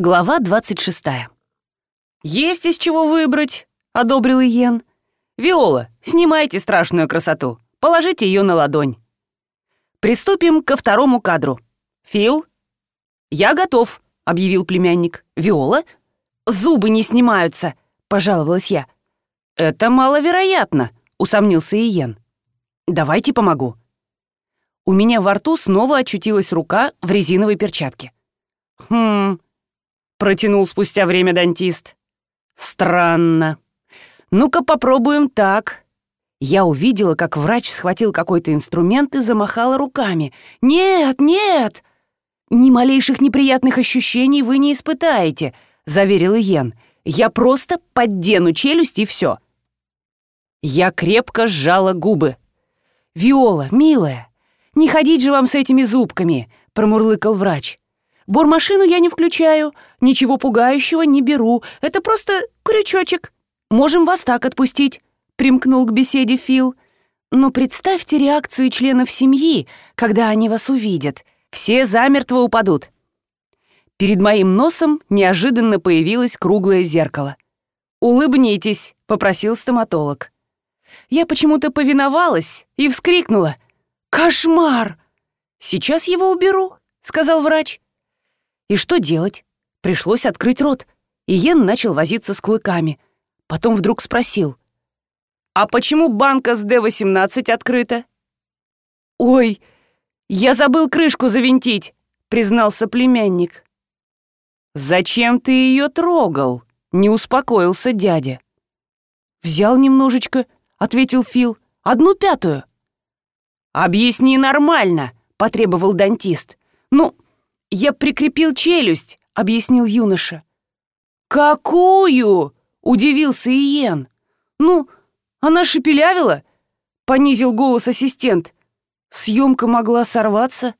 Глава 26. «Есть из чего выбрать», — одобрил Иен. «Виола, снимайте страшную красоту, положите ее на ладонь». Приступим ко второму кадру. Фил? «Я готов», — объявил племянник. «Виола?» «Зубы не снимаются», — пожаловалась я. «Это маловероятно», — усомнился Иен. «Давайте помогу». У меня во рту снова очутилась рука в резиновой перчатке. «Хм...» протянул спустя время дантист. Странно. Ну-ка попробуем так. Я увидела, как врач схватил какой-то инструмент и замахала руками. «Нет, нет!» «Ни малейших неприятных ощущений вы не испытаете», — заверил Иен. «Я просто поддену челюсть и все». Я крепко сжала губы. «Виола, милая, не ходить же вам с этими зубками», — промурлыкал врач. Бормашину я не включаю, ничего пугающего не беру. Это просто крючочек. Можем вас так отпустить», — примкнул к беседе Фил. «Но представьте реакцию членов семьи, когда они вас увидят. Все замертво упадут». Перед моим носом неожиданно появилось круглое зеркало. «Улыбнитесь», — попросил стоматолог. Я почему-то повиновалась и вскрикнула. «Кошмар!» «Сейчас его уберу», — сказал врач. И что делать? Пришлось открыть рот. И Йен начал возиться с клыками. Потом вдруг спросил. «А почему банка с Д-18 открыта?» «Ой, я забыл крышку завинтить», — признался племянник. «Зачем ты ее трогал?» — не успокоился дядя. «Взял немножечко», — ответил Фил. «Одну пятую». «Объясни нормально», — потребовал дантист. «Ну, «Я прикрепил челюсть», — объяснил юноша. «Какую?» — удивился Иен. «Ну, она шепелявила», — понизил голос ассистент. «Съемка могла сорваться».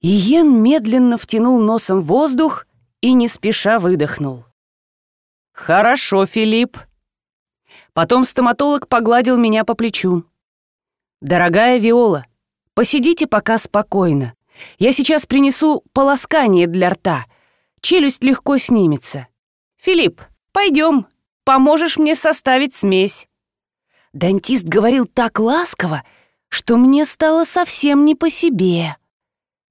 Иен медленно втянул носом воздух и не спеша выдохнул. «Хорошо, Филипп». Потом стоматолог погладил меня по плечу. «Дорогая Виола, посидите пока спокойно. Я сейчас принесу полоскание для рта. Челюсть легко снимется. Филипп, пойдем, поможешь мне составить смесь». Дантист говорил так ласково, что мне стало совсем не по себе.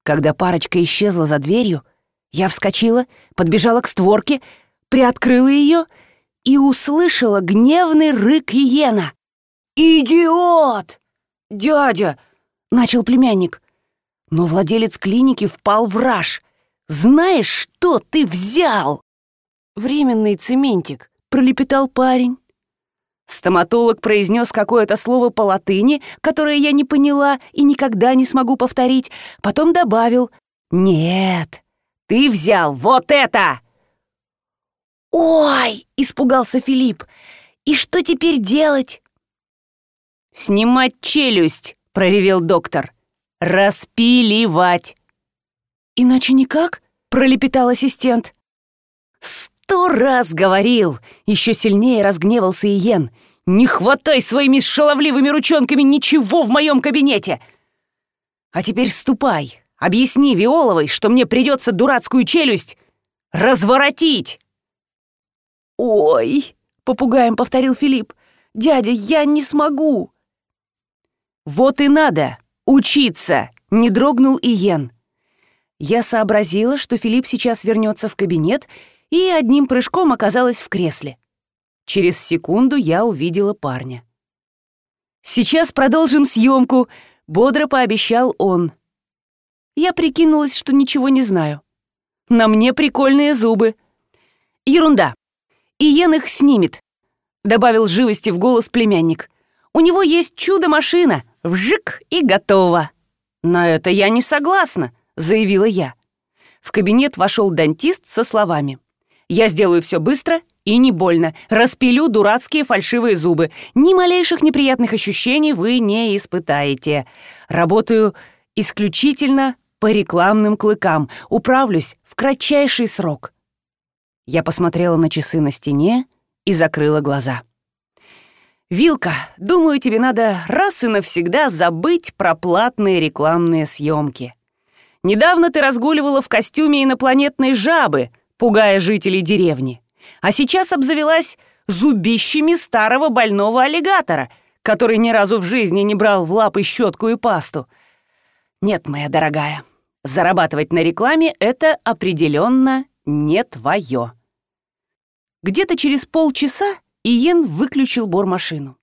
Когда парочка исчезла за дверью, я вскочила, подбежала к створке, приоткрыла ее и услышала гневный рык иена. «Идиот!» «Дядя!» — начал племянник. Но владелец клиники впал в раж. «Знаешь, что ты взял?» «Временный цементик», — пролепетал парень. Стоматолог произнес какое-то слово по латыни, которое я не поняла и никогда не смогу повторить. Потом добавил «Нет, ты взял вот это!» «Ой!» — испугался Филипп. «И что теперь делать?» «Снимать челюсть!» — проревел доктор. «Распиливать!» «Иначе никак?» — пролепетал ассистент. «Сто раз говорил!» — еще сильнее разгневался Иен. «Не хватай своими шаловливыми ручонками ничего в моем кабинете!» «А теперь ступай, объясни Виоловой, что мне придется дурацкую челюсть разворотить!» «Ой!» — попугаем повторил Филипп. «Дядя, я не смогу!» «Вот и надо!» «Учиться!» — не дрогнул Иен. Я сообразила, что Филипп сейчас вернется в кабинет, и одним прыжком оказалась в кресле. Через секунду я увидела парня. «Сейчас продолжим съемку», — бодро пообещал он. Я прикинулась, что ничего не знаю. На мне прикольные зубы. Ерунда. Иен их снимет, добавил живости в голос племянник. У него есть чудо-машина, Вжик и готово. На это я не согласна, заявила я. В кабинет вошел дантист со словами. Я сделаю все быстро и не больно. Распилю дурацкие фальшивые зубы. Ни малейших неприятных ощущений вы не испытаете. Работаю исключительно по рекламным клыкам. Управлюсь в кратчайший срок. Я посмотрела на часы на стене и закрыла глаза. «Вилка, думаю, тебе надо раз и навсегда забыть про платные рекламные съемки. Недавно ты разгуливала в костюме инопланетной жабы, пугая жителей деревни. А сейчас обзавелась зубищами старого больного аллигатора, который ни разу в жизни не брал в лапы щетку и пасту. Нет, моя дорогая, зарабатывать на рекламе — это определенно не твое. Где-то через полчаса Иен выключил бормашину.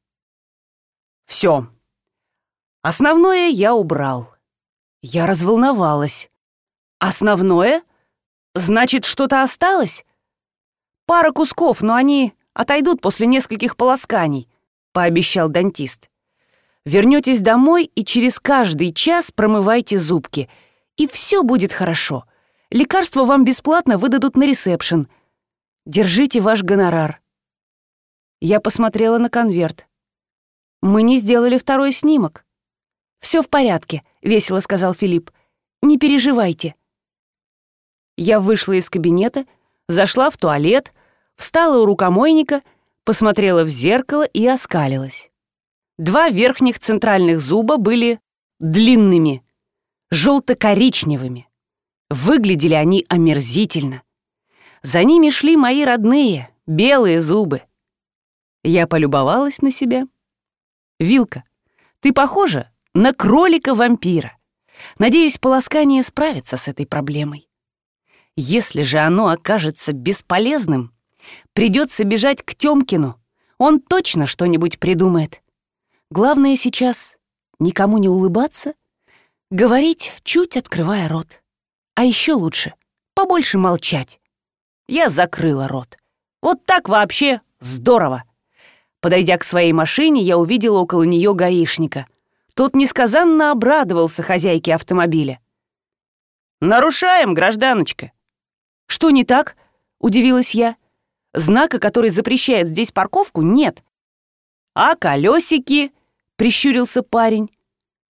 Все. Основное я убрал. Я разволновалась. Основное? Значит, что-то осталось? Пара кусков, но они отойдут после нескольких полосканий, пообещал дантист. Вернетесь домой и через каждый час промывайте зубки, и все будет хорошо. Лекарства вам бесплатно выдадут на ресепшн. Держите ваш гонорар. Я посмотрела на конверт. Мы не сделали второй снимок. Все в порядке, весело сказал Филипп. Не переживайте. Я вышла из кабинета, зашла в туалет, встала у рукомойника, посмотрела в зеркало и оскалилась. Два верхних центральных зуба были длинными, желто-коричневыми. Выглядели они омерзительно. За ними шли мои родные, белые зубы. Я полюбовалась на себя. «Вилка, ты похожа на кролика-вампира. Надеюсь, полоскание справится с этой проблемой. Если же оно окажется бесполезным, придется бежать к Тёмкину. Он точно что-нибудь придумает. Главное сейчас никому не улыбаться, говорить, чуть открывая рот. А еще лучше побольше молчать. Я закрыла рот. Вот так вообще здорово. Подойдя к своей машине, я увидела около нее гаишника. Тот несказанно обрадовался хозяйке автомобиля. «Нарушаем, гражданочка!» «Что не так?» — удивилась я. «Знака, который запрещает здесь парковку, нет». «А колесики?» — прищурился парень.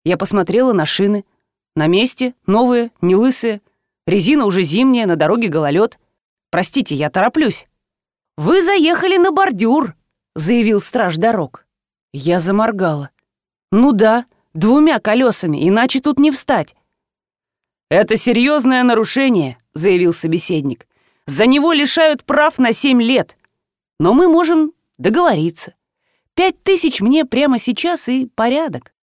Я посмотрела на шины. На месте, новые, не лысые. Резина уже зимняя, на дороге гололед. Простите, я тороплюсь. «Вы заехали на бордюр», — заявил страж дорог. Я заморгала. «Ну да, двумя колесами, иначе тут не встать». «Это серьезное нарушение», — заявил собеседник. «За него лишают прав на семь лет. Но мы можем договориться. Пять тысяч мне прямо сейчас и порядок».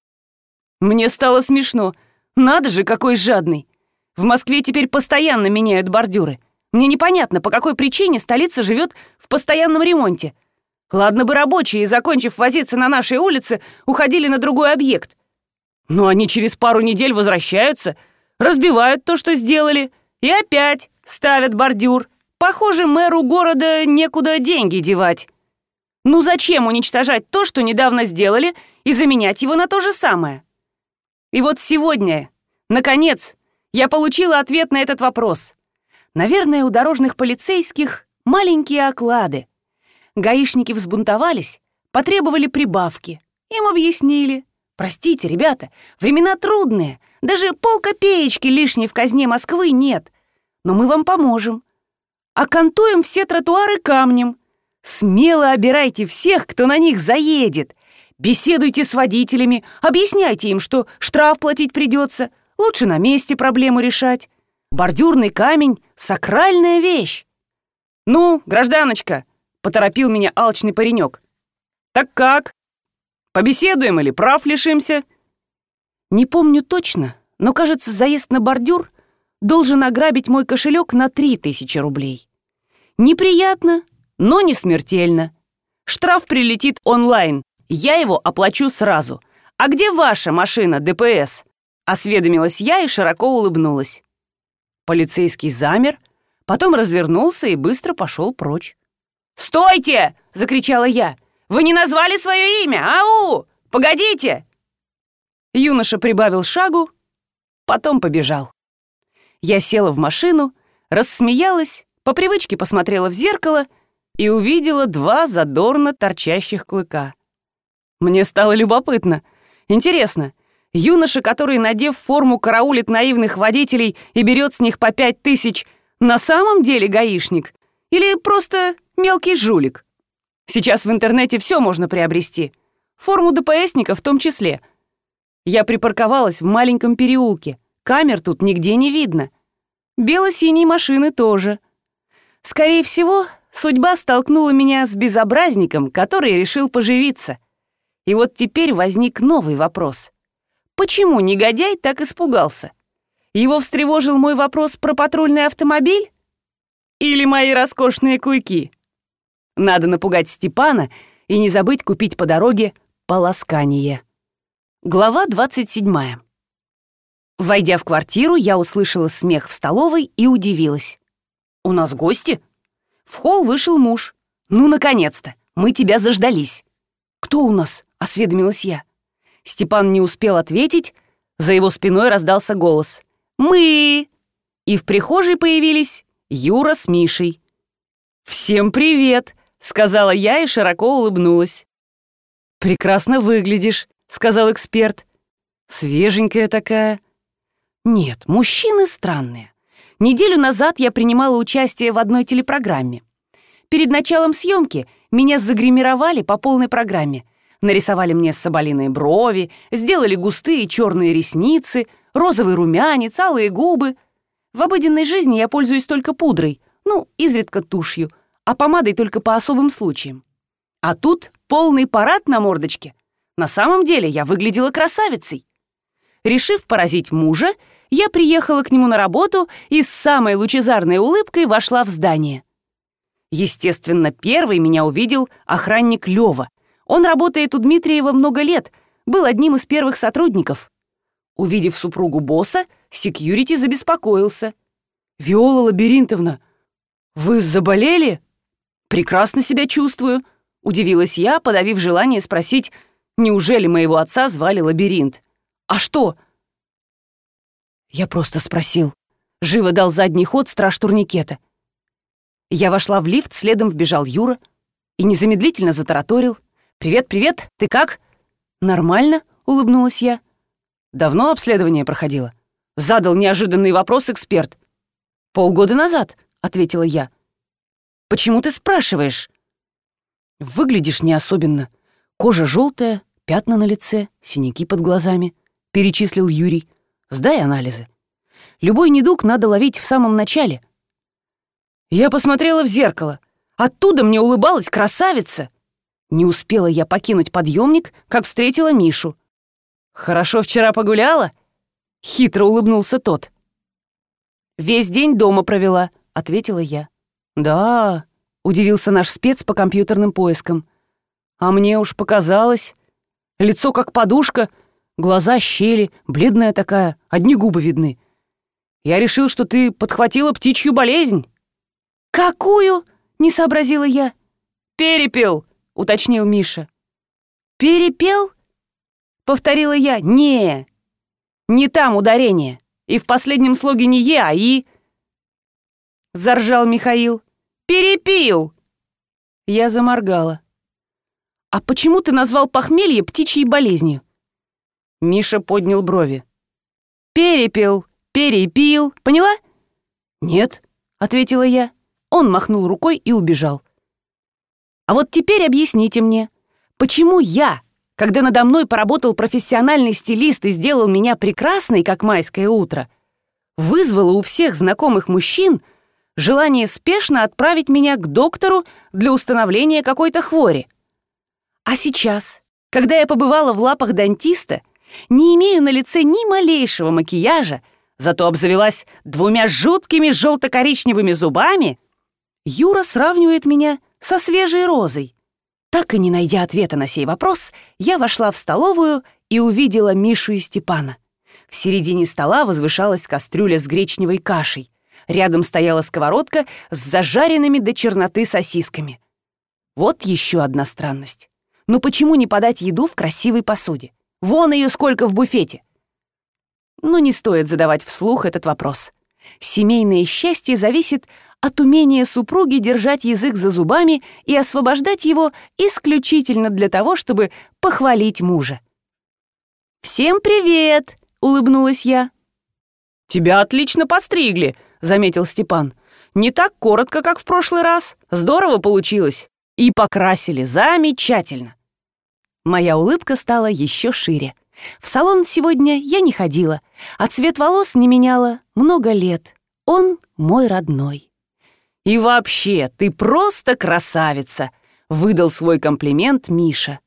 Мне стало смешно. Надо же, какой жадный. В Москве теперь постоянно меняют бордюры. Мне непонятно, по какой причине столица живет в постоянном ремонте. Ладно бы рабочие, закончив возиться на нашей улице, уходили на другой объект. Но они через пару недель возвращаются, разбивают то, что сделали, и опять ставят бордюр. Похоже, мэру города некуда деньги девать. Ну зачем уничтожать то, что недавно сделали, и заменять его на то же самое? И вот сегодня, наконец, я получила ответ на этот вопрос. Наверное, у дорожных полицейских маленькие оклады, Гаишники взбунтовались, потребовали прибавки. Им объяснили. Простите, ребята, времена трудные. Даже полкопеечки лишней в казне Москвы нет. Но мы вам поможем. Окантуем все тротуары камнем. Смело обирайте всех, кто на них заедет. Беседуйте с водителями, объясняйте им, что штраф платить придется. Лучше на месте проблему решать. Бордюрный камень — сакральная вещь. Ну, гражданочка, — поторопил меня алчный паренек. «Так как? Побеседуем или прав лишимся?» Не помню точно, но, кажется, заезд на бордюр должен ограбить мой кошелек на три тысячи рублей. Неприятно, но не смертельно. Штраф прилетит онлайн, я его оплачу сразу. А где ваша машина, ДПС?» Осведомилась я и широко улыбнулась. Полицейский замер, потом развернулся и быстро пошел прочь. «Стойте!» — закричала я. «Вы не назвали свое имя! Ау! Погодите!» Юноша прибавил шагу, потом побежал. Я села в машину, рассмеялась, по привычке посмотрела в зеркало и увидела два задорно торчащих клыка. Мне стало любопытно. Интересно, юноша, который, надев форму, караулит наивных водителей и берет с них по пять тысяч, на самом деле гаишник? Или просто мелкий жулик? Сейчас в интернете все можно приобрести. Форму ДПСника в том числе. Я припарковалась в маленьком переулке. камер тут нигде не видно. Бело-синей машины тоже. Скорее всего, судьба столкнула меня с безобразником, который решил поживиться. И вот теперь возник новый вопрос. Почему негодяй так испугался? Его встревожил мой вопрос про патрульный автомобиль? Или мои роскошные клыки? Надо напугать Степана и не забыть купить по дороге полоскание. Глава 27. Войдя в квартиру, я услышала смех в столовой и удивилась. «У нас гости?» В холл вышел муж. «Ну, наконец-то! Мы тебя заждались!» «Кто у нас?» — осведомилась я. Степан не успел ответить, за его спиной раздался голос. «Мы!» И в прихожей появились Юра с Мишей. «Всем привет!» — сказала я и широко улыбнулась. «Прекрасно выглядишь», — сказал эксперт. «Свеженькая такая». «Нет, мужчины странные. Неделю назад я принимала участие в одной телепрограмме. Перед началом съемки меня загримировали по полной программе. Нарисовали мне соболиные брови, сделали густые черные ресницы, розовый румянец, алые губы. В обыденной жизни я пользуюсь только пудрой, ну, изредка тушью, а помадой только по особым случаям. А тут полный парад на мордочке. На самом деле я выглядела красавицей. Решив поразить мужа, я приехала к нему на работу и с самой лучезарной улыбкой вошла в здание. Естественно, первый меня увидел охранник Лёва. Он работает у Дмитриева много лет, был одним из первых сотрудников. Увидев супругу босса, секьюрити забеспокоился. «Виола Лабиринтовна, вы заболели?» «Прекрасно себя чувствую», — удивилась я, подавив желание спросить, неужели моего отца звали Лабиринт. «А что?» Я просто спросил. Живо дал задний ход страж турникета. Я вошла в лифт, следом вбежал Юра и незамедлительно затараторил. «Привет, привет, ты как?» «Нормально», — улыбнулась я. «Давно обследование проходило?» Задал неожиданный вопрос эксперт. «Полгода назад», — ответила я. «Почему ты спрашиваешь?» «Выглядишь не особенно. Кожа желтая, пятна на лице, синяки под глазами», — перечислил Юрий. Сдай анализы. Любой недуг надо ловить в самом начале. Я посмотрела в зеркало. Оттуда мне улыбалась красавица. Не успела я покинуть подъемник, как встретила Мишу. «Хорошо вчера погуляла?» Хитро улыбнулся тот. «Весь день дома провела», — ответила я. «Да», — удивился наш спец по компьютерным поискам. «А мне уж показалось. Лицо как подушка, Глаза щели, бледная такая, одни губы видны. Я решил, что ты подхватила птичью болезнь». «Какую?» — не сообразила я. «Перепел», — уточнил Миша. «Перепел?» — повторила я. «Не, не там ударение. И в последнем слоге не «е», а «и». Заржал Михаил. «Перепил!» Я заморгала. «А почему ты назвал похмелье птичьей болезнью?» Миша поднял брови. «Перепил, перепил, поняла?» «Нет», — ответила я. Он махнул рукой и убежал. «А вот теперь объясните мне, почему я, когда надо мной поработал профессиональный стилист и сделал меня прекрасной, как майское утро, вызвала у всех знакомых мужчин желание спешно отправить меня к доктору для установления какой-то хвори. А сейчас, когда я побывала в лапах дантиста, не имею на лице ни малейшего макияжа, зато обзавелась двумя жуткими желто-коричневыми зубами, Юра сравнивает меня со свежей розой. Так и не найдя ответа на сей вопрос, я вошла в столовую и увидела Мишу и Степана. В середине стола возвышалась кастрюля с гречневой кашей. Рядом стояла сковородка с зажаренными до черноты сосисками. Вот еще одна странность. Но почему не подать еду в красивой посуде? Вон ее сколько в буфете. Но не стоит задавать вслух этот вопрос. Семейное счастье зависит от умения супруги держать язык за зубами и освобождать его исключительно для того, чтобы похвалить мужа. «Всем привет!» — улыбнулась я. «Тебя отлично постригли», — заметил Степан. «Не так коротко, как в прошлый раз. Здорово получилось. И покрасили замечательно». Моя улыбка стала еще шире. В салон сегодня я не ходила, а цвет волос не меняла много лет. Он мой родной. И вообще, ты просто красавица, выдал свой комплимент Миша.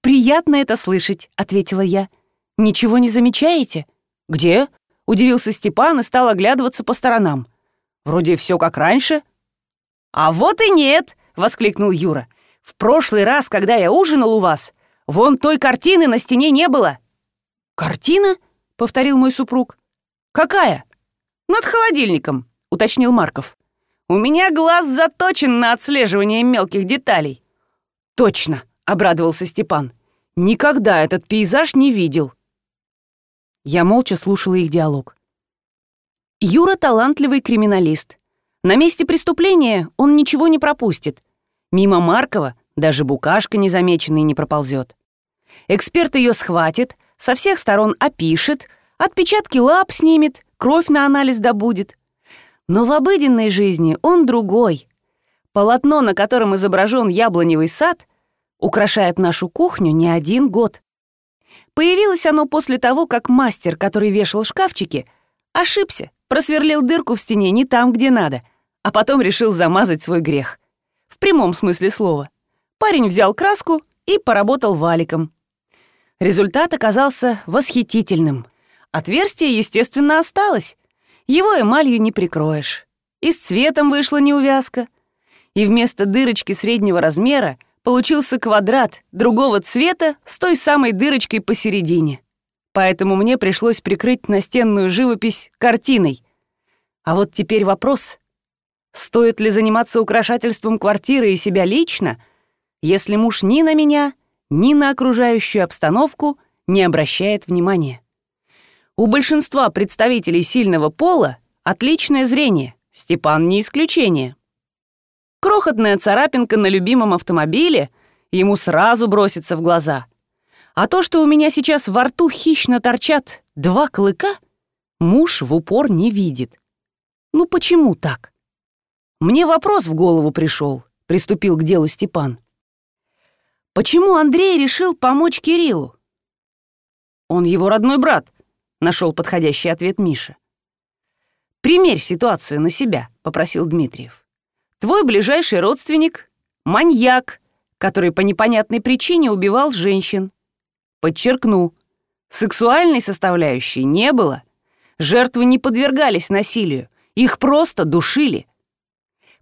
Приятно это слышать, ответила я. Ничего не замечаете? Где? Удивился Степан и стал оглядываться по сторонам. Вроде все как раньше. А вот и нет, воскликнул Юра. В прошлый раз, когда я ужинал у вас, вон той картины на стене не было». «Картина?» — повторил мой супруг. «Какая?» «Над холодильником», — уточнил Марков. «У меня глаз заточен на отслеживание мелких деталей». «Точно», — обрадовался Степан. «Никогда этот пейзаж не видел». Я молча слушала их диалог. Юра — талантливый криминалист. На месте преступления он ничего не пропустит — Мимо Маркова даже букашка незамеченной не проползет. Эксперт ее схватит, со всех сторон опишет, отпечатки лап снимет, кровь на анализ добудет. Но в обыденной жизни он другой. Полотно, на котором изображен яблоневый сад, украшает нашу кухню не один год. Появилось оно после того, как мастер, который вешал шкафчики, ошибся, просверлил дырку в стене не там, где надо, а потом решил замазать свой грех в прямом смысле слова. Парень взял краску и поработал валиком. Результат оказался восхитительным. Отверстие, естественно, осталось. Его эмалью не прикроешь. И с цветом вышла неувязка. И вместо дырочки среднего размера получился квадрат другого цвета с той самой дырочкой посередине. Поэтому мне пришлось прикрыть настенную живопись картиной. А вот теперь вопрос, Стоит ли заниматься украшательством квартиры и себя лично, если муж ни на меня, ни на окружающую обстановку не обращает внимания? У большинства представителей сильного пола отличное зрение, Степан не исключение. Крохотная царапинка на любимом автомобиле ему сразу бросится в глаза. А то, что у меня сейчас во рту хищно торчат два клыка, муж в упор не видит. Ну почему так? Мне вопрос в голову пришел, приступил к делу Степан. Почему Андрей решил помочь Кириллу? Он его родной брат, нашел подходящий ответ Миша. Примерь ситуацию на себя, попросил Дмитриев. Твой ближайший родственник — маньяк, который по непонятной причине убивал женщин. Подчеркну, сексуальной составляющей не было. Жертвы не подвергались насилию, их просто душили.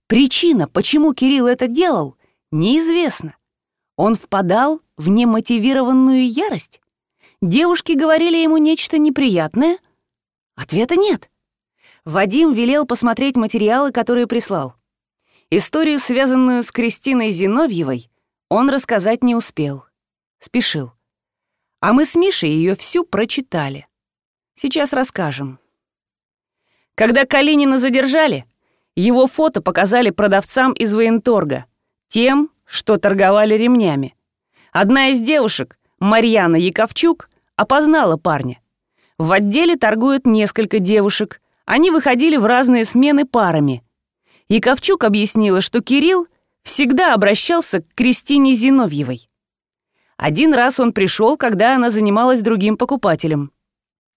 Причина, почему Кирилл это делал, неизвестна. Он впадал в немотивированную ярость? Девушки говорили ему нечто неприятное? Ответа нет. Вадим велел посмотреть материалы, которые прислал. Историю, связанную с Кристиной Зиновьевой, он рассказать не успел. Спешил. А мы с Мишей ее всю прочитали. Сейчас расскажем. Когда Калинина задержали, его фото показали продавцам из военторга, тем, что торговали ремнями. Одна из девушек, Марьяна Яковчук, опознала парня. В отделе торгуют несколько девушек. Они выходили в разные смены парами. Яковчук объяснила, что Кирилл всегда обращался к Кристине Зиновьевой. Один раз он пришел, когда она занималась другим покупателем.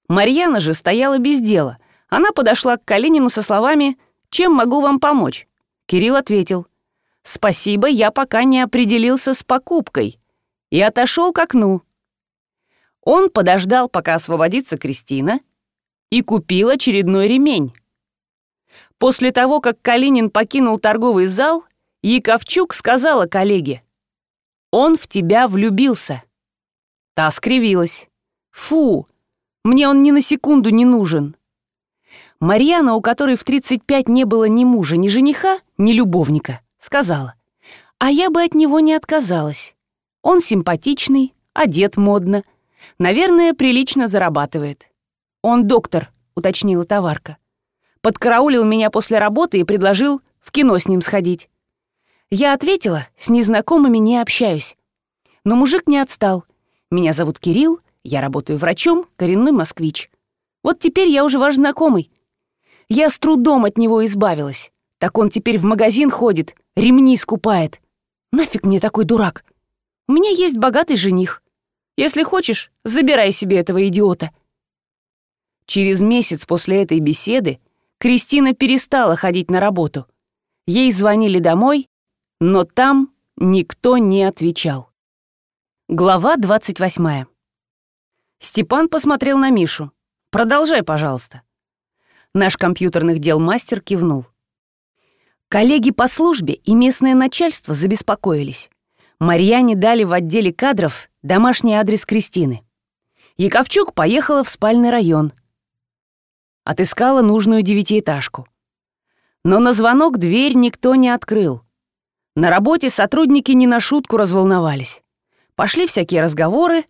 Марьяна же стояла без дела. Она подошла к Калинину со словами чем могу вам помочь?» Кирилл ответил. «Спасибо, я пока не определился с покупкой». И отошел к окну. Он подождал, пока освободится Кристина, и купил очередной ремень. После того, как Калинин покинул торговый зал, Яковчук сказала коллеге, «Он в тебя влюбился». Та скривилась. «Фу, мне он ни на секунду не нужен». Марьяна, у которой в 35 не было ни мужа, ни жениха, ни любовника, сказала, «А я бы от него не отказалась. Он симпатичный, одет модно, наверное, прилично зарабатывает». «Он доктор», — уточнила товарка. Подкараулил меня после работы и предложил в кино с ним сходить. Я ответила, с незнакомыми не общаюсь. Но мужик не отстал. Меня зовут Кирилл, я работаю врачом, коренной москвич. Вот теперь я уже ваш знакомый. Я с трудом от него избавилась. Так он теперь в магазин ходит, ремни скупает. Нафиг мне такой дурак? У меня есть богатый жених. Если хочешь, забирай себе этого идиота». Через месяц после этой беседы Кристина перестала ходить на работу. Ей звонили домой, но там никто не отвечал. Глава 28. Степан посмотрел на Мишу. «Продолжай, пожалуйста». Наш компьютерных дел мастер кивнул. Коллеги по службе и местное начальство забеспокоились. Марьяне дали в отделе кадров домашний адрес Кристины. Яковчук поехала в спальный район. Отыскала нужную девятиэтажку. Но на звонок дверь никто не открыл. На работе сотрудники не на шутку разволновались. Пошли всякие разговоры,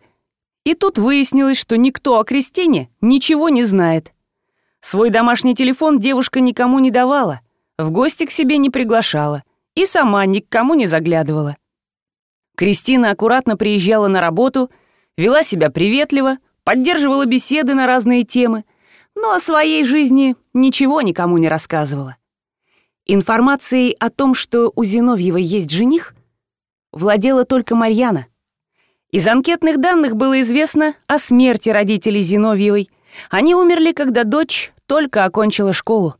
и тут выяснилось, что никто о Кристине ничего не знает. Свой домашний телефон девушка никому не давала, в гости к себе не приглашала и сама ни к кому не заглядывала. Кристина аккуратно приезжала на работу, вела себя приветливо, поддерживала беседы на разные темы, но о своей жизни ничего никому не рассказывала. Информацией о том, что у Зиновьева есть жених, владела только Марьяна. Из анкетных данных было известно о смерти родителей Зиновьевой. Они умерли, когда дочь только окончила школу.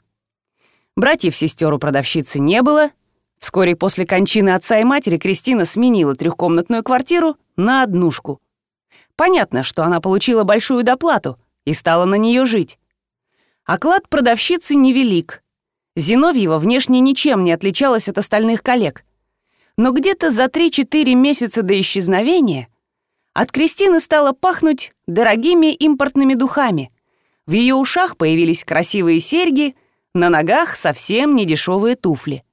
Братьев-сестер у продавщицы не было. Вскоре после кончины отца и матери Кристина сменила трехкомнатную квартиру на однушку. Понятно, что она получила большую доплату и стала на нее жить. Оклад продавщицы невелик. Зиновьева внешне ничем не отличалась от остальных коллег. Но где-то за 3-4 месяца до исчезновения от Кристины стало пахнуть дорогими импортными духами. В ее ушах появились красивые серьги, на ногах совсем недешевые туфли.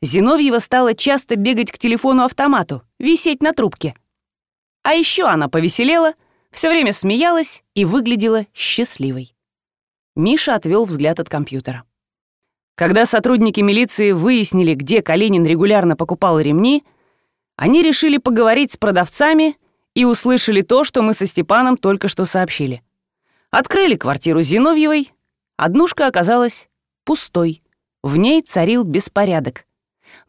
Зиновьева стала часто бегать к телефону-автомату, висеть на трубке. А еще она повеселела, все время смеялась и выглядела счастливой. Миша отвел взгляд от компьютера. Когда сотрудники милиции выяснили, где Калинин регулярно покупал ремни, они решили поговорить с продавцами и услышали то, что мы со Степаном только что сообщили. Открыли квартиру Зиновьевой, однушка оказалась пустой, в ней царил беспорядок.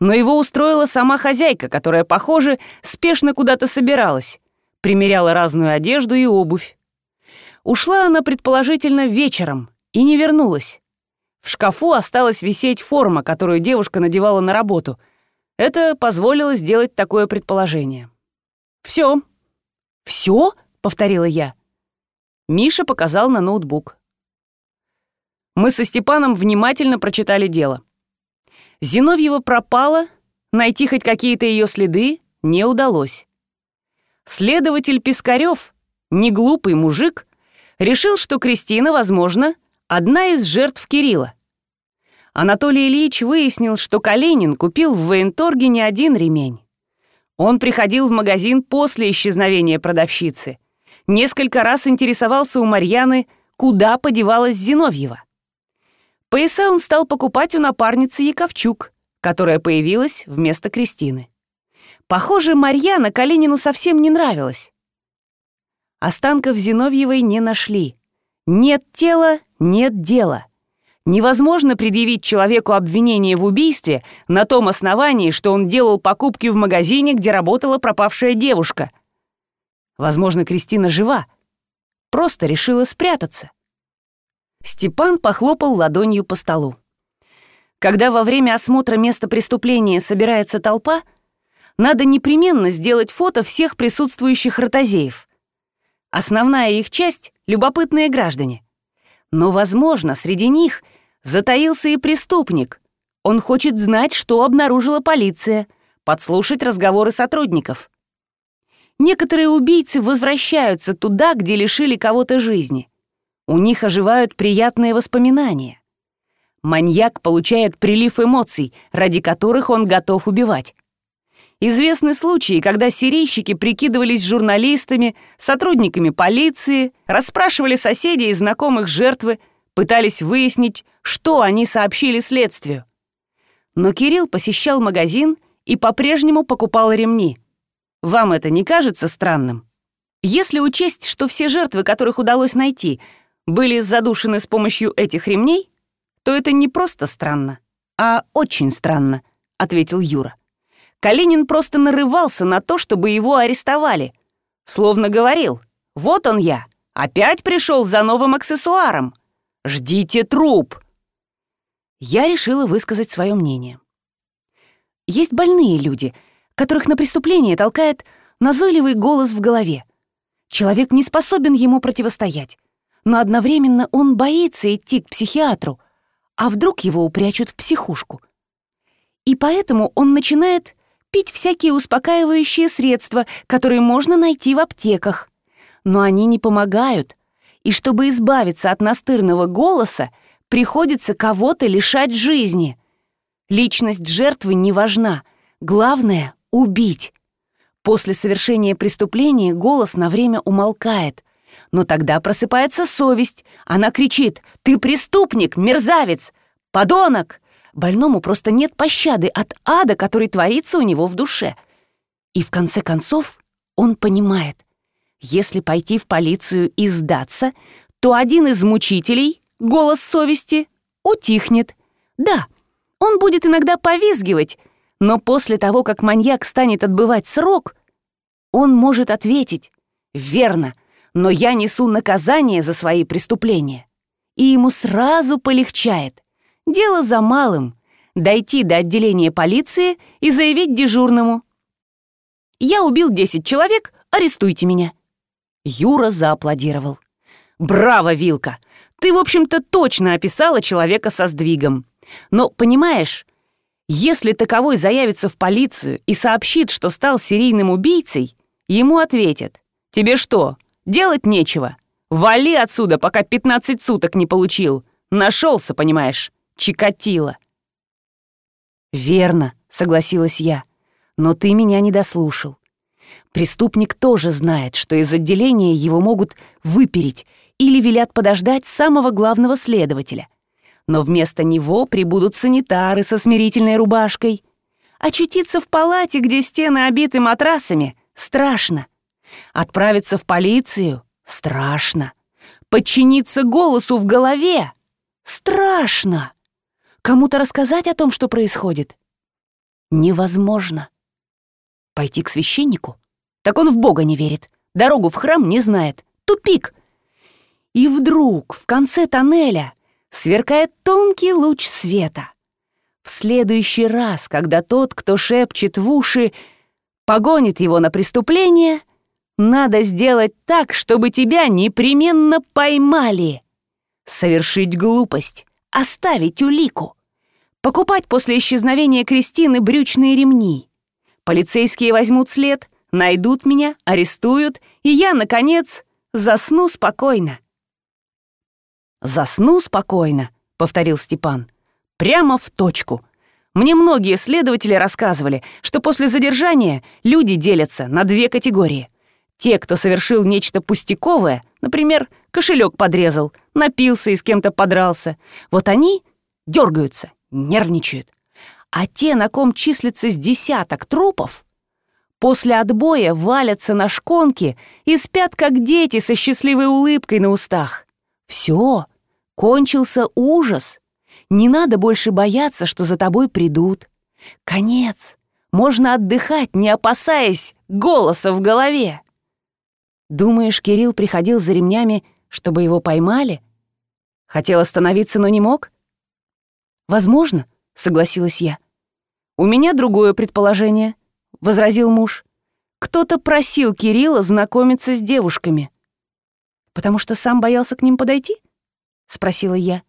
Но его устроила сама хозяйка, которая, похоже, спешно куда-то собиралась, примеряла разную одежду и обувь. Ушла она, предположительно, вечером и не вернулась. В шкафу осталась висеть форма, которую девушка надевала на работу. Это позволило сделать такое предположение. «Все». «Все?» — повторила я. Миша показал на ноутбук. Мы со Степаном внимательно прочитали дело. Зиновьева пропала, найти хоть какие-то ее следы не удалось. Следователь Пискарев, неглупый мужик, решил, что Кристина, возможно, одна из жертв Кирилла. Анатолий Ильич выяснил, что Калинин купил в военторге не один ремень. Он приходил в магазин после исчезновения продавщицы. Несколько раз интересовался у Марьяны, куда подевалась Зиновьева. Пояса он стал покупать у напарницы Яковчук, которая появилась вместо Кристины. Похоже, Марьяна Калинину совсем не нравилась. Останков Зиновьевой не нашли. Нет тела — нет дела. Невозможно предъявить человеку обвинение в убийстве на том основании, что он делал покупки в магазине, где работала пропавшая девушка. Возможно, Кристина жива. Просто решила спрятаться. Степан похлопал ладонью по столу. Когда во время осмотра места преступления собирается толпа, надо непременно сделать фото всех присутствующих ротозеев. Основная их часть — любопытные граждане. Но, возможно, среди них — Затаился и преступник. Он хочет знать, что обнаружила полиция, подслушать разговоры сотрудников. Некоторые убийцы возвращаются туда, где лишили кого-то жизни. У них оживают приятные воспоминания. Маньяк получает прилив эмоций, ради которых он готов убивать. Известны случаи, когда серийщики прикидывались журналистами, сотрудниками полиции, расспрашивали соседей и знакомых жертвы, пытались выяснить, что они сообщили следствию. Но Кирилл посещал магазин и по-прежнему покупал ремни. Вам это не кажется странным? Если учесть, что все жертвы, которых удалось найти, были задушены с помощью этих ремней, то это не просто странно, а очень странно, ответил Юра. Калинин просто нарывался на то, чтобы его арестовали. Словно говорил, вот он я, опять пришел за новым аксессуаром. Ждите труп. Я решила высказать свое мнение. Есть больные люди, которых на преступление толкает назойливый голос в голове. Человек не способен ему противостоять, но одновременно он боится идти к психиатру, а вдруг его упрячут в психушку. И поэтому он начинает пить всякие успокаивающие средства, которые можно найти в аптеках. Но они не помогают, и чтобы избавиться от настырного голоса, приходится кого-то лишать жизни. Личность жертвы не важна, главное — убить. После совершения преступления голос на время умолкает, но тогда просыпается совесть. Она кричит «Ты преступник, мерзавец, подонок!» Больному просто нет пощады от ада, который творится у него в душе. И в конце концов он понимает, если пойти в полицию и сдаться, то один из мучителей, голос совести, утихнет. Да, он будет иногда повизгивать, но после того, как маньяк станет отбывать срок, он может ответить «Верно, но я несу наказание за свои преступления». И ему сразу полегчает. Дело за малым — дойти до отделения полиции и заявить дежурному. «Я убил 10 человек, арестуйте меня». Юра зааплодировал. «Браво, Вилка! Ты, в общем-то, точно описала человека со сдвигом. Но, понимаешь, если таковой заявится в полицию и сообщит, что стал серийным убийцей, ему ответят. «Тебе что, делать нечего? Вали отсюда, пока 15 суток не получил. Нашелся, понимаешь?» Чикатило. «Верно», — согласилась я, — «но ты меня не дослушал. Преступник тоже знает, что из отделения его могут выпереть или велят подождать самого главного следователя. Но вместо него прибудут санитары со смирительной рубашкой. Очутиться в палате, где стены обиты матрасами, страшно. Отправиться в полицию — страшно. Подчиниться голосу в голове — страшно. Кому-то рассказать о том, что происходит? Невозможно. Пойти к священнику? Так он в Бога не верит, дорогу в храм не знает. Тупик. И вдруг в конце тоннеля сверкает тонкий луч света. В следующий раз, когда тот, кто шепчет в уши, погонит его на преступление, надо сделать так, чтобы тебя непременно поймали. Совершить глупость, оставить улику. Покупать после исчезновения Кристины брючные ремни. Полицейские возьмут след, найдут меня, арестуют, и я, наконец, засну спокойно. «Засну спокойно», — повторил Степан. «Прямо в точку. Мне многие следователи рассказывали, что после задержания люди делятся на две категории. Те, кто совершил нечто пустяковое, например, кошелек подрезал, напился и с кем-то подрался, вот они дергаются нервничают. А те, на ком числится с десяток трупов, после отбоя валятся на шконки и спят, как дети со счастливой улыбкой на устах. Все, кончился ужас. Не надо больше бояться, что за тобой придут. Конец. Можно отдыхать, не опасаясь голоса в голове. Думаешь, Кирилл приходил за ремнями, чтобы его поймали? Хотел остановиться, но не мог? «Возможно», — согласилась я. «У меня другое предположение», — возразил муж. «Кто-то просил Кирилла знакомиться с девушками». «Потому что сам боялся к ним подойти?» — спросила я.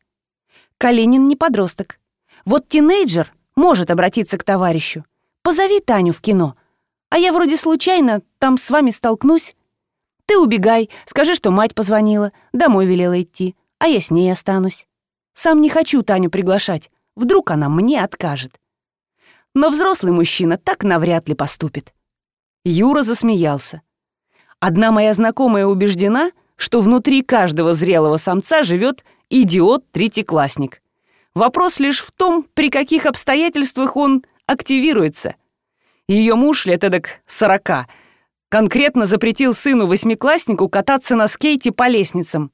«Калинин не подросток. Вот тинейджер может обратиться к товарищу. Позови Таню в кино, а я вроде случайно там с вами столкнусь. Ты убегай, скажи, что мать позвонила, домой велела идти, а я с ней останусь. Сам не хочу Таню приглашать. Вдруг она мне откажет. Но взрослый мужчина так навряд ли поступит. Юра засмеялся. Одна моя знакомая убеждена, что внутри каждого зрелого самца живет идиот-третьеклассник. Вопрос лишь в том, при каких обстоятельствах он активируется. Ее муж лет эдак сорока конкретно запретил сыну-восьмикласснику кататься на скейте по лестницам.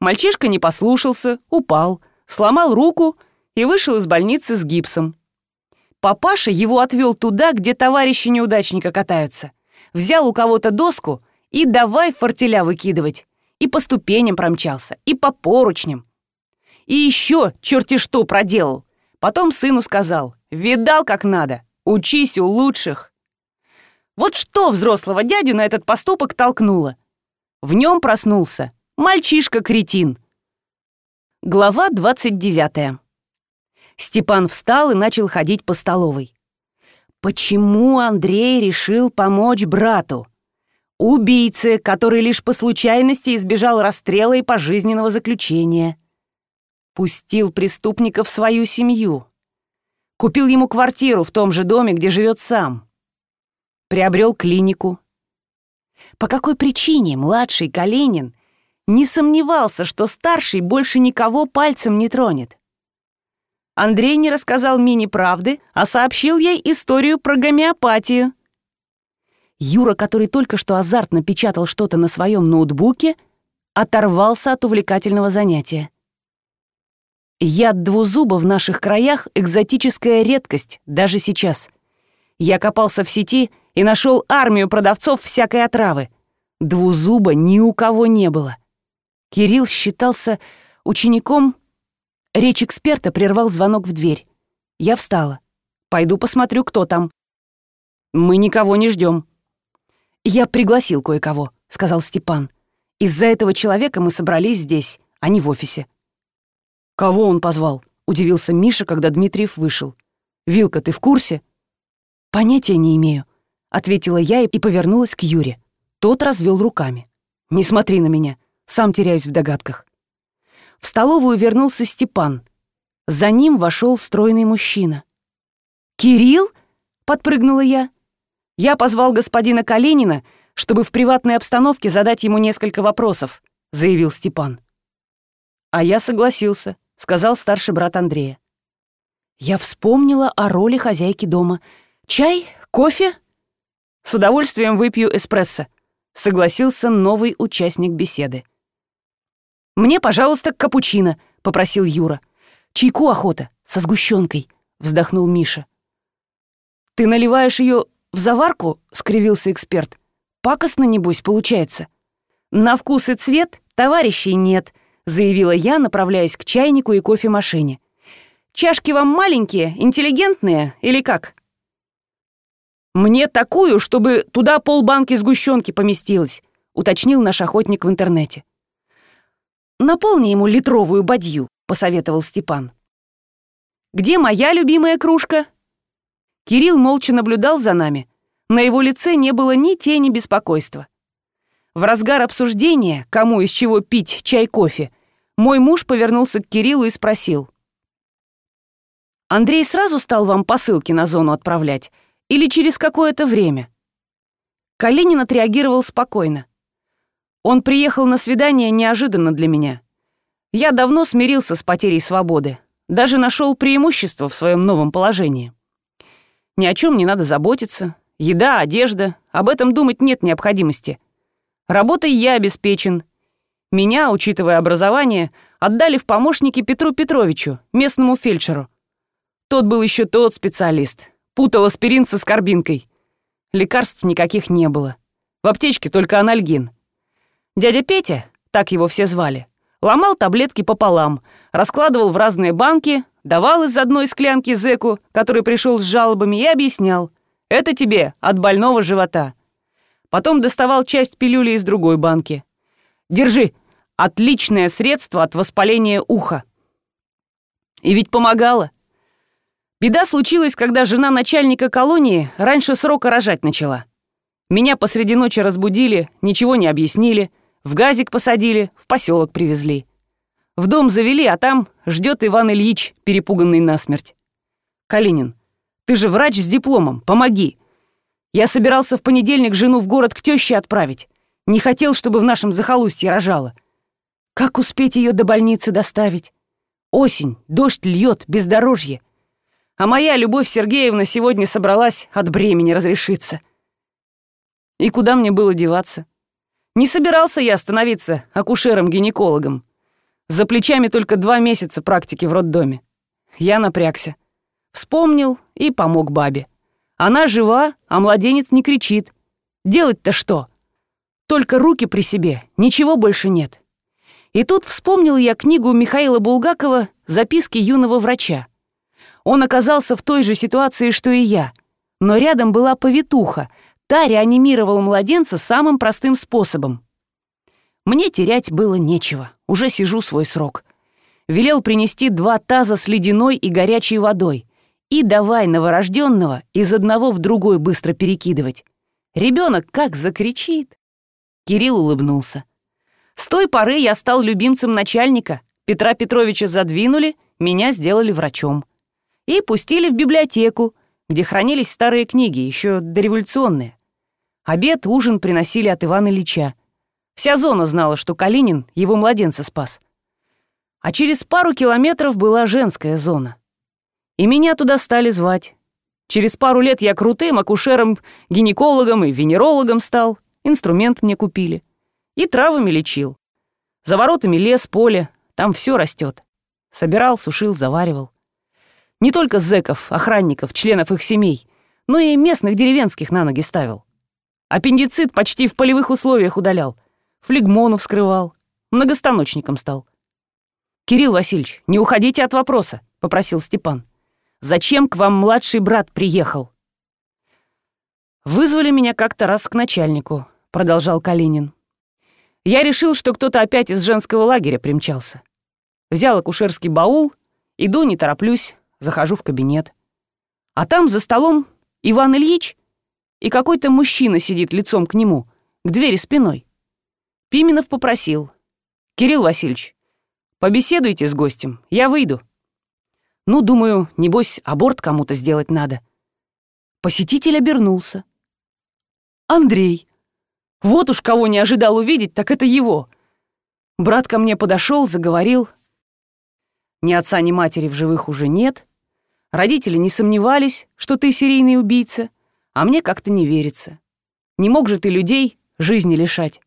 Мальчишка не послушался, упал, сломал руку и вышел из больницы с гипсом. Папаша его отвел туда, где товарищи неудачника катаются. Взял у кого-то доску И давай фортеля выкидывать. И по ступеням промчался, и по поручням. И еще черти что проделал. Потом сыну сказал, видал как надо, учись у лучших. Вот что взрослого дядю на этот поступок толкнуло. В нем проснулся мальчишка-кретин. Глава 29. Степан встал и начал ходить по столовой. Почему Андрей решил помочь брату? Убийце, который лишь по случайности избежал расстрела и пожизненного заключения. Пустил преступника в свою семью. Купил ему квартиру в том же доме, где живет сам. Приобрел клинику. По какой причине младший Калинин не сомневался, что старший больше никого пальцем не тронет? Андрей не рассказал Мине правды, а сообщил ей историю про гомеопатию. Юра, который только что азартно печатал что-то на своем ноутбуке, оторвался от увлекательного занятия. Яд двузуба в наших краях — экзотическая редкость, даже сейчас. Я копался в сети и нашел армию продавцов всякой отравы. Двузуба ни у кого не было. Кирилл считался учеником. Речь эксперта прервал звонок в дверь. Я встала. Пойду посмотрю, кто там. Мы никого не ждем. «Я пригласил кое-кого», — сказал Степан. «Из-за этого человека мы собрались здесь, а не в офисе». «Кого он позвал?» — удивился Миша, когда Дмитриев вышел. «Вилка, ты в курсе?» «Понятия не имею», — ответила я и повернулась к Юре. Тот развел руками. «Не смотри на меня, сам теряюсь в догадках». В столовую вернулся Степан. За ним вошел стройный мужчина. «Кирилл?» — подпрыгнула я. Я позвал господина Калинина, чтобы в приватной обстановке задать ему несколько вопросов», — заявил Степан. «А я согласился», — сказал старший брат Андрея. Я вспомнила о роли хозяйки дома. «Чай? Кофе?» «С удовольствием выпью эспрессо», — согласился новый участник беседы. «Мне, пожалуйста, капучино», — попросил Юра. «Чайку охота, со сгущенкой», — вздохнул Миша. «Ты наливаешь ее «В заварку?» — скривился эксперт. «Пакостно, небось, получается». «На вкус и цвет товарищей нет», — заявила я, направляясь к чайнику и кофемашине. «Чашки вам маленькие, интеллигентные или как?» «Мне такую, чтобы туда полбанки сгущенки поместилось», — уточнил наш охотник в интернете. «Наполни ему литровую бадью», — посоветовал Степан. «Где моя любимая кружка?» Кирилл молча наблюдал за нами. На его лице не было ни тени беспокойства. В разгар обсуждения, кому из чего пить чай-кофе, мой муж повернулся к Кириллу и спросил. «Андрей сразу стал вам посылки на зону отправлять? Или через какое-то время?» Калинин отреагировал спокойно. Он приехал на свидание неожиданно для меня. Я давно смирился с потерей свободы, даже нашел преимущество в своем новом положении. Ни о чем не надо заботиться. Еда, одежда. Об этом думать нет необходимости. Работой я обеспечен. Меня, учитывая образование, отдали в помощники Петру Петровичу, местному фельдшеру. Тот был еще тот специалист. Путал аспирин со скорбинкой. Лекарств никаких не было. В аптечке только анальгин. Дядя Петя, так его все звали, ломал таблетки пополам, раскладывал в разные банки, давал из одной склянки зэку, который пришел с жалобами, и объяснял. «Это тебе от больного живота». Потом доставал часть пилюли из другой банки. «Держи, отличное средство от воспаления уха». И ведь помогало. Беда случилась, когда жена начальника колонии раньше срока рожать начала. Меня посреди ночи разбудили, ничего не объяснили, в газик посадили, в поселок привезли. В дом завели, а там ждет Иван Ильич, перепуганный насмерть. «Калинин, ты же врач с дипломом, помоги. Я собирался в понедельник жену в город к тёще отправить. Не хотел, чтобы в нашем захолустье рожала. Как успеть ее до больницы доставить? Осень, дождь льет, бездорожье. А моя Любовь Сергеевна сегодня собралась от бремени разрешиться. И куда мне было деваться? Не собирался я становиться акушером-гинекологом. За плечами только два месяца практики в роддоме. Я напрягся. Вспомнил и помог бабе. Она жива, а младенец не кричит. Делать-то что? Только руки при себе, ничего больше нет. И тут вспомнил я книгу Михаила Булгакова «Записки юного врача». Он оказался в той же ситуации, что и я, но рядом была повитуха, та реанимировала младенца самым простым способом. Мне терять было нечего, уже сижу свой срок. Велел принести два таза с ледяной и горячей водой и давай новорожденного из одного в другой быстро перекидывать. Ребенок как закричит. Кирилл улыбнулся. С той поры я стал любимцем начальника. Петра Петровича задвинули, меня сделали врачом. И пустили в библиотеку, где хранились старые книги, еще дореволюционные. Обед, ужин приносили от Ивана Ильича. Вся зона знала, что Калинин его младенца спас. А через пару километров была женская зона. И меня туда стали звать. Через пару лет я крутым акушером, гинекологом и венерологом стал. Инструмент мне купили и травами лечил. За воротами лес, поле, там все растет. Собирал, сушил, заваривал. Не только зэков, охранников, членов их семей, но и местных деревенских на ноги ставил. Аппендицит почти в полевых условиях удалял, флегмону вскрывал, многостаночником стал. «Кирилл Васильевич, не уходите от вопроса», — попросил Степан. «Зачем к вам младший брат приехал?» «Вызвали меня как-то раз к начальнику», — продолжал Калинин. Я решил, что кто-то опять из женского лагеря примчался. Взял акушерский баул, иду, не тороплюсь, захожу в кабинет. А там за столом Иван Ильич и какой-то мужчина сидит лицом к нему, к двери спиной. Пименов попросил. «Кирилл Васильевич, побеседуйте с гостем, я выйду». Ну, думаю, небось, аборт кому-то сделать надо. Посетитель обернулся. «Андрей, вот уж кого не ожидал увидеть, так это его. Брат ко мне подошел, заговорил. Ни отца, ни матери в живых уже нет. Родители не сомневались, что ты серийный убийца, а мне как-то не верится. Не мог же ты людей жизни лишать.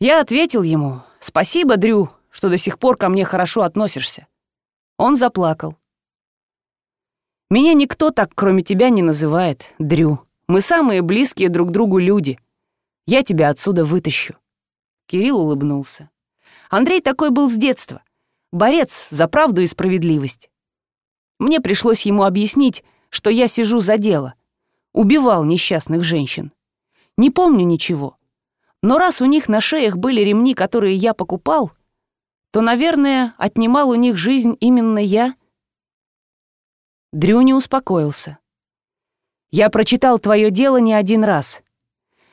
Я ответил ему, спасибо, Дрю, что до сих пор ко мне хорошо относишься. Он заплакал. Меня никто так, кроме тебя, не называет, Дрю. Мы самые близкие друг другу люди. Я тебя отсюда вытащу». Кирилл улыбнулся. Андрей такой был с детства. Борец за правду и справедливость. Мне пришлось ему объяснить, что я сижу за дело. Убивал несчастных женщин. Не помню ничего. Но раз у них на шеях были ремни, которые я покупал, то, наверное, отнимал у них жизнь именно я. Дрю не успокоился. «Я прочитал твое дело не один раз.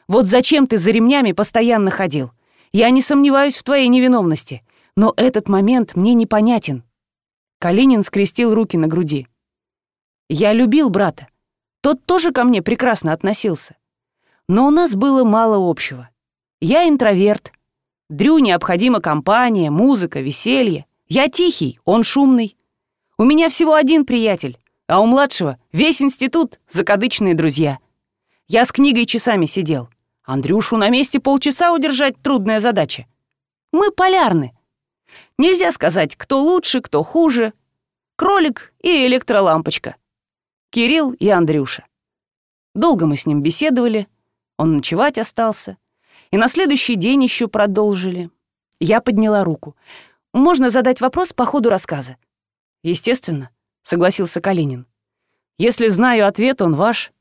Вот зачем ты за ремнями постоянно ходил? Я не сомневаюсь в твоей невиновности, но этот момент мне непонятен». Калинин скрестил руки на груди. «Я любил брата. Тот тоже ко мне прекрасно относился. Но у нас было мало общего. Я интроверт. Дрю необходима компания, музыка, веселье. Я тихий, он шумный. У меня всего один приятель, а у младшего весь институт — закадычные друзья. Я с книгой часами сидел. Андрюшу на месте полчаса удержать трудная задача. Мы полярны. Нельзя сказать, кто лучше, кто хуже. Кролик и электролампочка. Кирилл и Андрюша. Долго мы с ним беседовали, он ночевать остался. И на следующий день еще продолжили. Я подняла руку. «Можно задать вопрос по ходу рассказа?» «Естественно», — согласился Калинин. «Если знаю ответ, он ваш».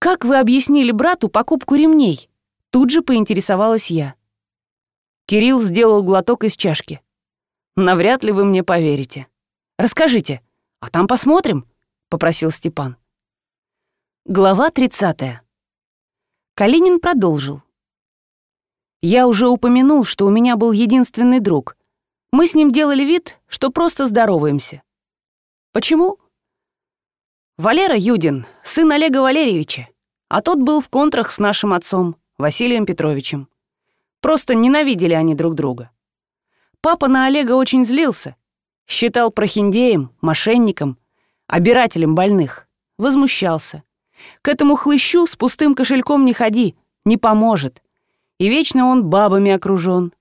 «Как вы объяснили брату покупку ремней?» Тут же поинтересовалась я. Кирилл сделал глоток из чашки. «Навряд ли вы мне поверите. Расскажите, а там посмотрим», — попросил Степан. Глава 30. Калинин продолжил. «Я уже упомянул, что у меня был единственный друг. Мы с ним делали вид, что просто здороваемся. Почему? Валера Юдин, сын Олега Валерьевича, а тот был в контрах с нашим отцом, Василием Петровичем. Просто ненавидели они друг друга. Папа на Олега очень злился. Считал прохиндеем, мошенником, обирателем больных. Возмущался. К этому хлыщу с пустым кошельком не ходи, не поможет. И вечно он бабами окружен.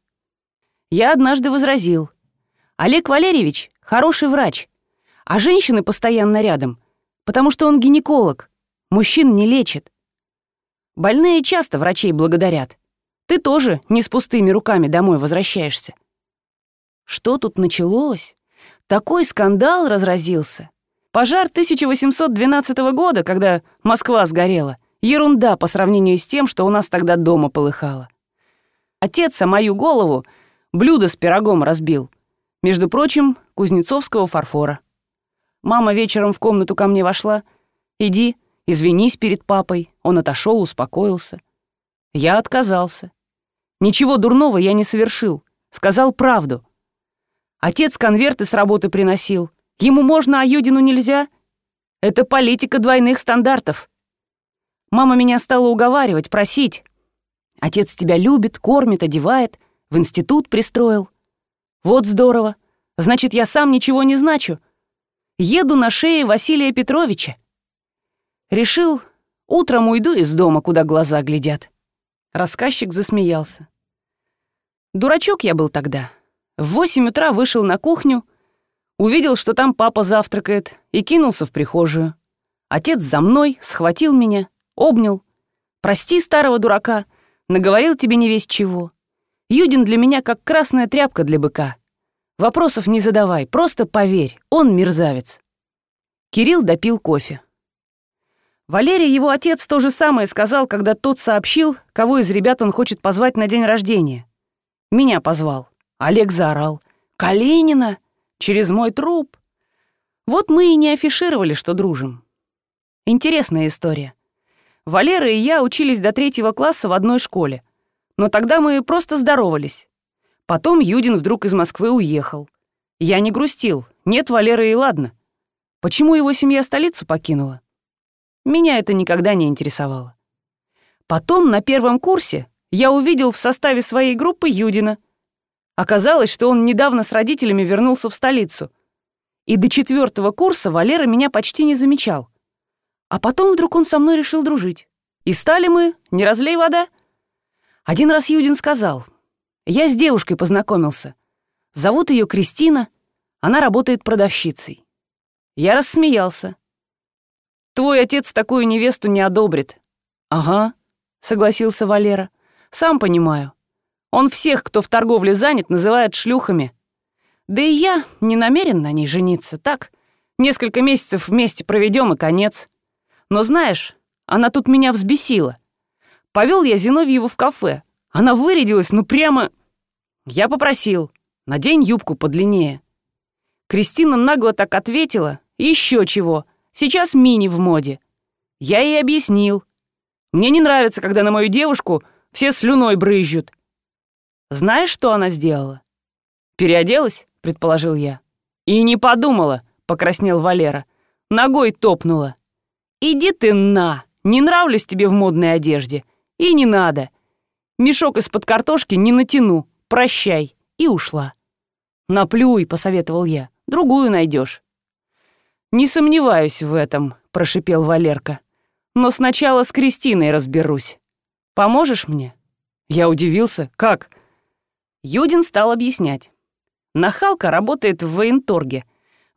Я однажды возразил. Олег Валерьевич — хороший врач, а женщины постоянно рядом, потому что он гинеколог, мужчин не лечит. Больные часто врачей благодарят. Ты тоже не с пустыми руками домой возвращаешься. Что тут началось? Такой скандал разразился. Пожар 1812 года, когда Москва сгорела. Ерунда по сравнению с тем, что у нас тогда дома полыхало. Отец, а мою голову, блюдо с пирогом разбил. Между прочим, кузнецовского фарфора. Мама вечером в комнату ко мне вошла. «Иди, извинись перед папой». Он отошел, успокоился. Я отказался. Ничего дурного я не совершил. Сказал правду. Отец конверты с работы приносил. Ему можно, а Юдину нельзя? Это политика двойных стандартов. Мама меня стала уговаривать, просить. Отец тебя любит, кормит, одевает, в институт пристроил. Вот здорово. Значит, я сам ничего не значу. Еду на шее Василия Петровича. Решил, утром уйду из дома, куда глаза глядят. Рассказчик засмеялся. Дурачок я был тогда. В восемь утра вышел на кухню, увидел, что там папа завтракает, и кинулся в прихожую. Отец за мной, схватил меня, обнял. «Прости старого дурака, наговорил тебе не весь чего. Юдин для меня как красная тряпка для быка. Вопросов не задавай, просто поверь, он мерзавец». Кирилл допил кофе. Валерий, его отец, то же самое сказал, когда тот сообщил, кого из ребят он хочет позвать на день рождения. Меня позвал. Олег заорал. «Калинина! Через мой труп!» Вот мы и не афишировали, что дружим. Интересная история. Валера и я учились до третьего класса в одной школе. Но тогда мы просто здоровались. Потом Юдин вдруг из Москвы уехал. Я не грустил. Нет Валеры и ладно. Почему его семья столицу покинула? Меня это никогда не интересовало. Потом на первом курсе я увидел в составе своей группы Юдина. Оказалось, что он недавно с родителями вернулся в столицу. И до четвертого курса Валера меня почти не замечал. А потом вдруг он со мной решил дружить. И стали мы, не разлей вода. Один раз Юдин сказал, я с девушкой познакомился. Зовут ее Кристина, она работает продавщицей. Я рассмеялся. Твой отец такую невесту не одобрит. Ага, согласился Валера. Сам понимаю. Он всех, кто в торговле занят, называет шлюхами. Да и я не намерен на ней жениться, так? Несколько месяцев вместе проведем и конец. Но знаешь, она тут меня взбесила. Повел я Зиновьеву в кафе. Она вырядилась, ну прямо... Я попросил, надень юбку подлиннее. Кристина нагло так ответила, еще чего, сейчас мини в моде. Я ей объяснил. Мне не нравится, когда на мою девушку все слюной брызжут. Знаешь, что она сделала? Переоделась, предположил я. И не подумала, покраснел Валера. Ногой топнула. «Иди ты на! Не нравлюсь тебе в модной одежде. И не надо. Мешок из-под картошки не натяну. Прощай». И ушла. «Наплюй», — посоветовал я. «Другую найдешь». «Не сомневаюсь в этом», — прошипел Валерка. «Но сначала с Кристиной разберусь. Поможешь мне?» Я удивился. «Как?» Юдин стал объяснять. Нахалка работает в военторге,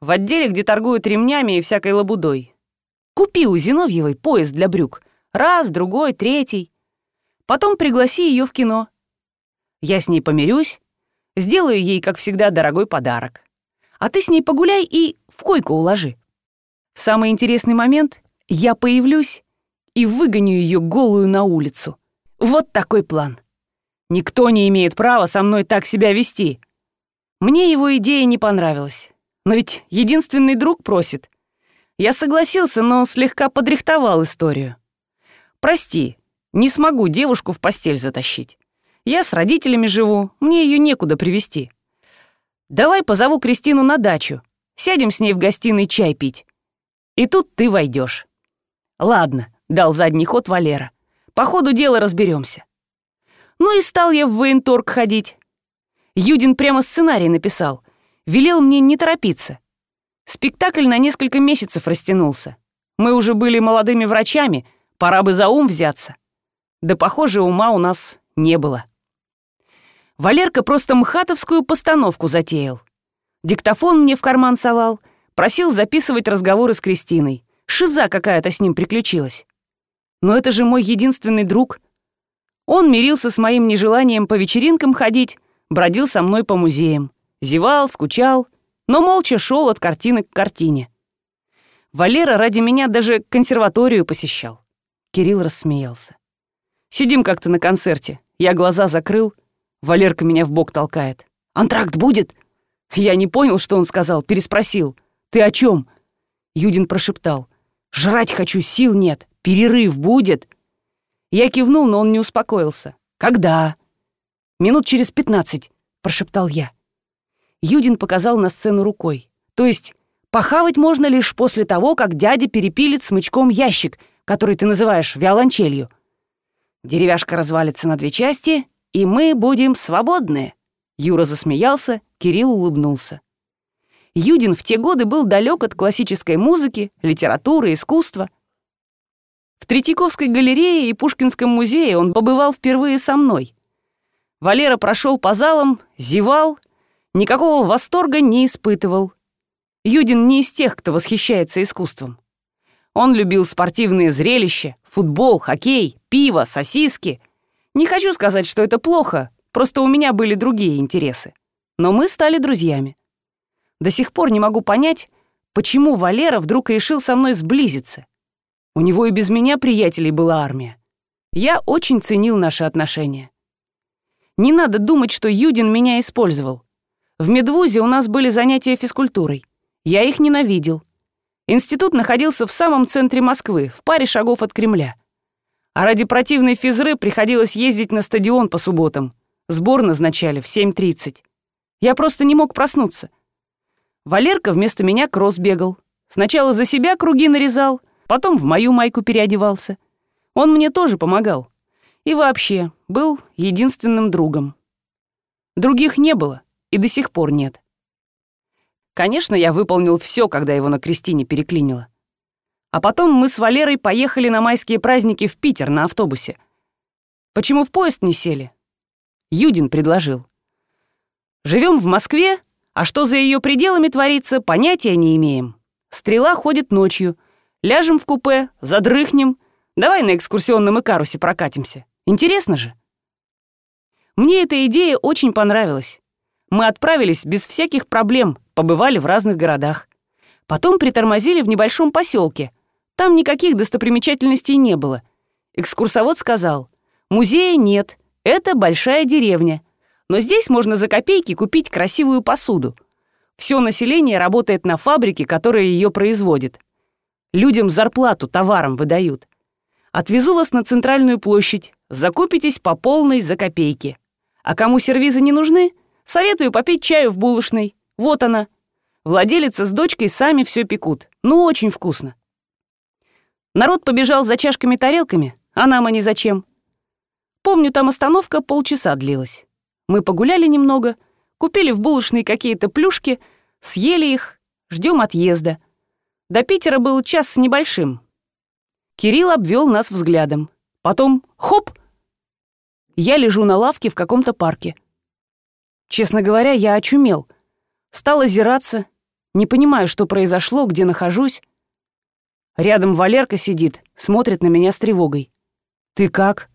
в отделе, где торгуют ремнями и всякой лабудой. Купи у Зиновьевой пояс для брюк. Раз, другой, третий. Потом пригласи ее в кино. Я с ней помирюсь, сделаю ей, как всегда, дорогой подарок. А ты с ней погуляй и в койку уложи. В самый интересный момент я появлюсь и выгоню ее голую на улицу. Вот такой план. Никто не имеет права со мной так себя вести. Мне его идея не понравилась. Но ведь единственный друг просит. Я согласился, но слегка подрихтовал историю. Прости, не смогу девушку в постель затащить. Я с родителями живу, мне ее некуда привезти. Давай позову Кристину на дачу. Сядем с ней в гостиной чай пить. И тут ты войдешь. Ладно, дал задний ход Валера. По ходу дела разберемся. Ну и стал я в военторг ходить. Юдин прямо сценарий написал. Велел мне не торопиться. Спектакль на несколько месяцев растянулся. Мы уже были молодыми врачами, пора бы за ум взяться. Да, похоже, ума у нас не было. Валерка просто мхатовскую постановку затеял. Диктофон мне в карман совал, просил записывать разговоры с Кристиной. Шиза какая-то с ним приключилась. Но это же мой единственный друг. Он мирился с моим нежеланием по вечеринкам ходить, бродил со мной по музеям, зевал, скучал, но молча шел от картины к картине. Валера ради меня даже консерваторию посещал. Кирилл рассмеялся. Сидим как-то на концерте. Я глаза закрыл. Валерка меня в бок толкает. «Антракт будет?» Я не понял, что он сказал, переспросил. «Ты о чем? Юдин прошептал. «Жрать хочу, сил нет. Перерыв будет?» Я кивнул, но он не успокоился. «Когда?» «Минут через пятнадцать», — прошептал я. Юдин показал на сцену рукой. «То есть похавать можно лишь после того, как дядя перепилит смычком ящик, который ты называешь виолончелью. Деревяшка развалится на две части, и мы будем свободны». Юра засмеялся, Кирилл улыбнулся. Юдин в те годы был далек от классической музыки, литературы, искусства. В Третьяковской галерее и Пушкинском музее он побывал впервые со мной. Валера прошел по залам, зевал, никакого восторга не испытывал. Юдин не из тех, кто восхищается искусством. Он любил спортивные зрелища, футбол, хоккей, пиво, сосиски. Не хочу сказать, что это плохо, просто у меня были другие интересы. Но мы стали друзьями. До сих пор не могу понять, почему Валера вдруг решил со мной сблизиться. У него и без меня приятелей была армия. Я очень ценил наши отношения. Не надо думать, что Юдин меня использовал. В медвузе у нас были занятия физкультурой. Я их ненавидел. Институт находился в самом центре Москвы, в паре шагов от Кремля. А ради противной физры приходилось ездить на стадион по субботам. Сбор назначали в 7.30. Я просто не мог проснуться. Валерка вместо меня кросс бегал. Сначала за себя круги нарезал, потом в мою майку переодевался. Он мне тоже помогал. И вообще, был единственным другом. Других не было, и до сих пор нет. Конечно, я выполнил все, когда его на Кристине переклинило. А потом мы с Валерой поехали на майские праздники в Питер на автобусе. Почему в поезд не сели? Юдин предложил. Живем в Москве, а что за ее пределами творится, понятия не имеем. Стрела ходит ночью. Ляжем в купе, задрыхнем. Давай на экскурсионном Икарусе прокатимся. Интересно же. Мне эта идея очень понравилась. Мы отправились без всяких проблем, побывали в разных городах. Потом притормозили в небольшом поселке. Там никаких достопримечательностей не было. Экскурсовод сказал, музея нет, это большая деревня но здесь можно за копейки купить красивую посуду. Все население работает на фабрике, которая ее производит. Людям зарплату товаром выдают. Отвезу вас на центральную площадь, закупитесь по полной за копейки. А кому сервизы не нужны, советую попить чаю в булочной. Вот она. Владелица с дочкой сами все пекут. Ну, очень вкусно. Народ побежал за чашками-тарелками, а нам они зачем? Помню, там остановка полчаса длилась. Мы погуляли немного, купили в булочной какие-то плюшки, съели их, ждем отъезда. До Питера был час с небольшим. Кирилл обвел нас взглядом. Потом хоп! Я лежу на лавке в каком-то парке. Честно говоря, я очумел. Стал озираться, не понимаю, что произошло, где нахожусь. Рядом Валерка сидит, смотрит на меня с тревогой. «Ты как?»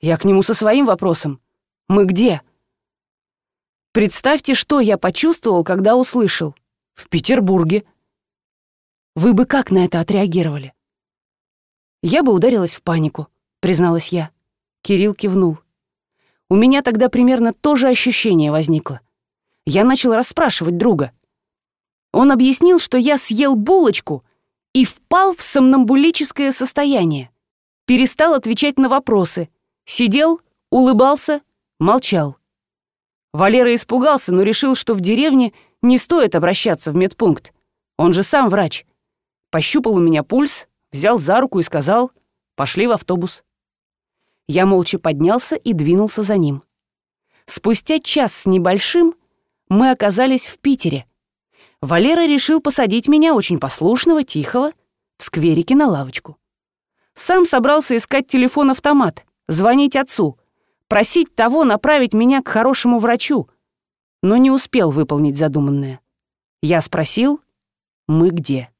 Я к нему со своим вопросом. Мы где?» Представьте, что я почувствовал, когда услышал. В Петербурге. Вы бы как на это отреагировали? Я бы ударилась в панику, призналась я. Кирилл кивнул. У меня тогда примерно то же ощущение возникло. Я начал расспрашивать друга. Он объяснил, что я съел булочку и впал в сомнамбулическое состояние. Перестал отвечать на вопросы. Сидел, улыбался молчал. Валера испугался, но решил, что в деревне не стоит обращаться в медпункт. Он же сам врач. Пощупал у меня пульс, взял за руку и сказал «Пошли в автобус». Я молча поднялся и двинулся за ним. Спустя час с небольшим мы оказались в Питере. Валера решил посадить меня, очень послушного, тихого, в скверике на лавочку. Сам собрался искать телефон-автомат, звонить отцу — просить того направить меня к хорошему врачу, но не успел выполнить задуманное. Я спросил, мы где?